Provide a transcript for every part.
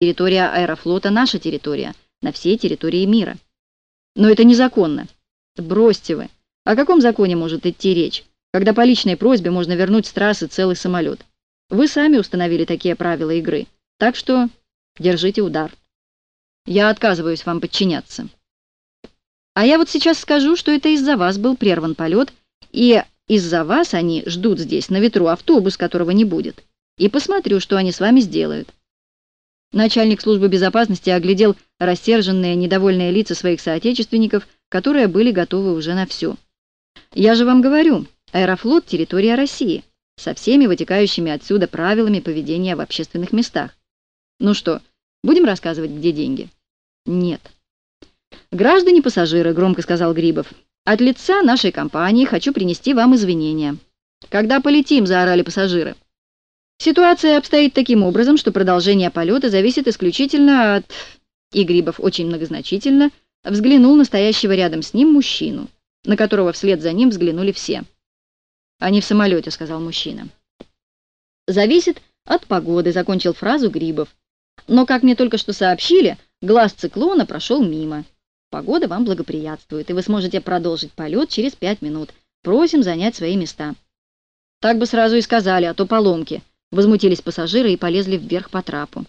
Территория аэрофлота — наша территория, на всей территории мира. Но это незаконно. Бросьте вы. О каком законе может идти речь, когда по личной просьбе можно вернуть с трассы целый самолет? Вы сами установили такие правила игры, так что держите удар. Я отказываюсь вам подчиняться. А я вот сейчас скажу, что это из-за вас был прерван полет, и из-за вас они ждут здесь на ветру автобус, которого не будет. И посмотрю, что они с вами сделают. Начальник службы безопасности оглядел рассерженные, недовольные лица своих соотечественников, которые были готовы уже на все. «Я же вам говорю, аэрофлот — территория России, со всеми вытекающими отсюда правилами поведения в общественных местах. Ну что, будем рассказывать, где деньги?» «Нет». «Граждане-пассажиры», — громко сказал Грибов, — «от лица нашей компании хочу принести вам извинения». «Когда полетим?» — заорали пассажиры. Ситуация обстоит таким образом, что продолжение полета зависит исключительно от... И Грибов очень многозначительно взглянул на стоящего рядом с ним мужчину, на которого вслед за ним взглянули все. «Они в самолете», — сказал мужчина. «Зависит от погоды», — закончил фразу Грибов. «Но, как мне только что сообщили, глаз циклона прошел мимо. Погода вам благоприятствует, и вы сможете продолжить полет через пять минут. Просим занять свои места». Так бы сразу и сказали, а то поломки. Возмутились пассажиры и полезли вверх по трапу.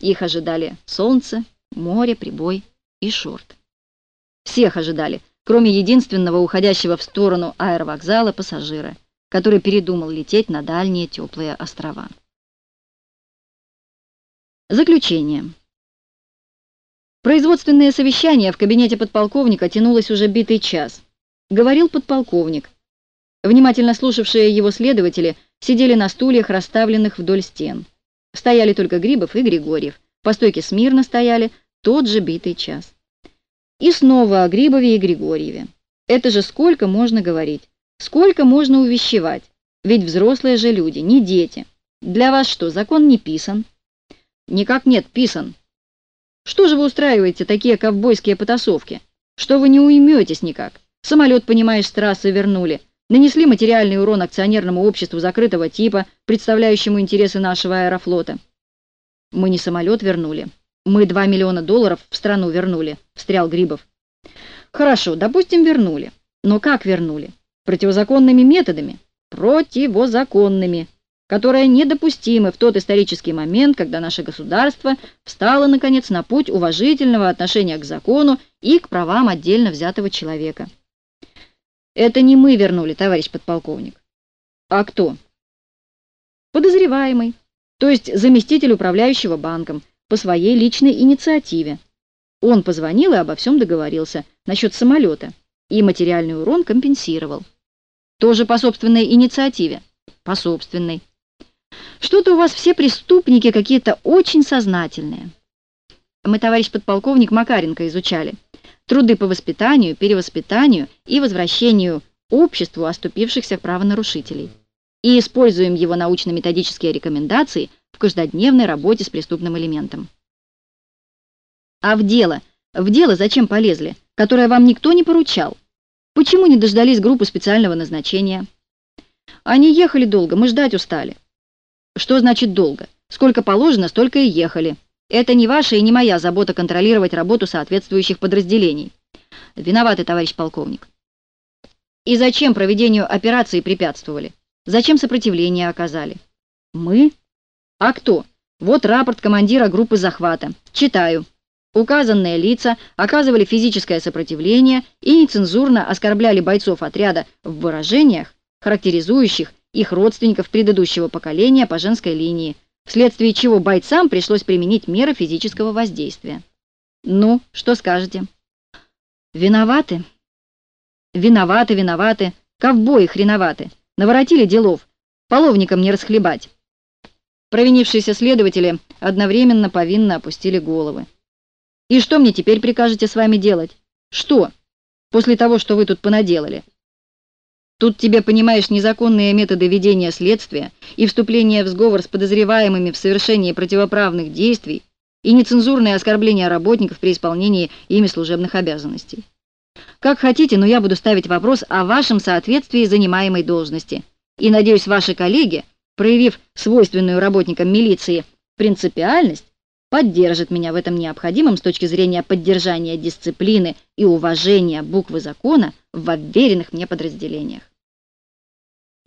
Их ожидали солнце, море, прибой и шорт. Всех ожидали, кроме единственного уходящего в сторону аэровокзала пассажира, который передумал лететь на дальние теплые острова. Заключение. Производственное совещание в кабинете подполковника тянулось уже битый час. Говорил подполковник. Внимательно слушавшие его следователи сидели на стульях, расставленных вдоль стен. Стояли только Грибов и Григорьев. По стойке смирно стояли тот же битый час. И снова о Грибове и Григорьеве. Это же сколько можно говорить? Сколько можно увещевать? Ведь взрослые же люди, не дети. Для вас что, закон не писан? Никак нет, писан. Что же вы устраиваете такие ковбойские потасовки? Что вы не уйметесь никак? Самолет, понимаешь, с трассы вернули нанесли материальный урон акционерному обществу закрытого типа, представляющему интересы нашего аэрофлота. Мы не самолет вернули. Мы 2 миллиона долларов в страну вернули, встрял Грибов. Хорошо, допустим, вернули. Но как вернули? Противозаконными методами? Противозаконными, которые недопустимы в тот исторический момент, когда наше государство встало, наконец, на путь уважительного отношения к закону и к правам отдельно взятого человека. Это не мы вернули, товарищ подполковник. А кто? Подозреваемый, то есть заместитель управляющего банком, по своей личной инициативе. Он позвонил и обо всем договорился насчет самолета, и материальный урон компенсировал. Тоже по собственной инициативе? По собственной. Что-то у вас все преступники какие-то очень сознательные. Мы, товарищ подполковник Макаренко, изучали труды по воспитанию, перевоспитанию и возвращению обществу оступившихся правонарушителей. И используем его научно-методические рекомендации в каждодневной работе с преступным элементом. А в дело, в дело зачем полезли, которое вам никто не поручал? Почему не дождались группы специального назначения? Они ехали долго, мы ждать устали. Что значит долго? Сколько положено, столько и ехали. Это не ваша и не моя забота контролировать работу соответствующих подразделений. Виноваты, товарищ полковник. И зачем проведению операции препятствовали? Зачем сопротивление оказали? Мы? А кто? Вот рапорт командира группы захвата. Читаю. Указанные лица оказывали физическое сопротивление и нецензурно оскорбляли бойцов отряда в выражениях, характеризующих их родственников предыдущего поколения по женской линии, вследствие чего бойцам пришлось применить меры физического воздействия. Ну, что скажете? Виноваты? Виноваты, виноваты. Ковбои хреноваты. Наворотили делов. Половникам не расхлебать. Провинившиеся следователи одновременно повинно опустили головы. И что мне теперь прикажете с вами делать? Что? После того, что вы тут понаделали? Тут тебе, понимаешь, незаконные методы ведения следствия и вступление в сговор с подозреваемыми в совершении противоправных действий и нецензурное оскорбление работников при исполнении ими служебных обязанностей. Как хотите, но я буду ставить вопрос о вашем соответствии занимаемой должности. И, надеюсь, ваши коллеги, проявив свойственную работникам милиции принципиальность, поддержит меня в этом необходимом с точки зрения поддержания дисциплины и уважения буквы закона в обверенных мне подразделениях.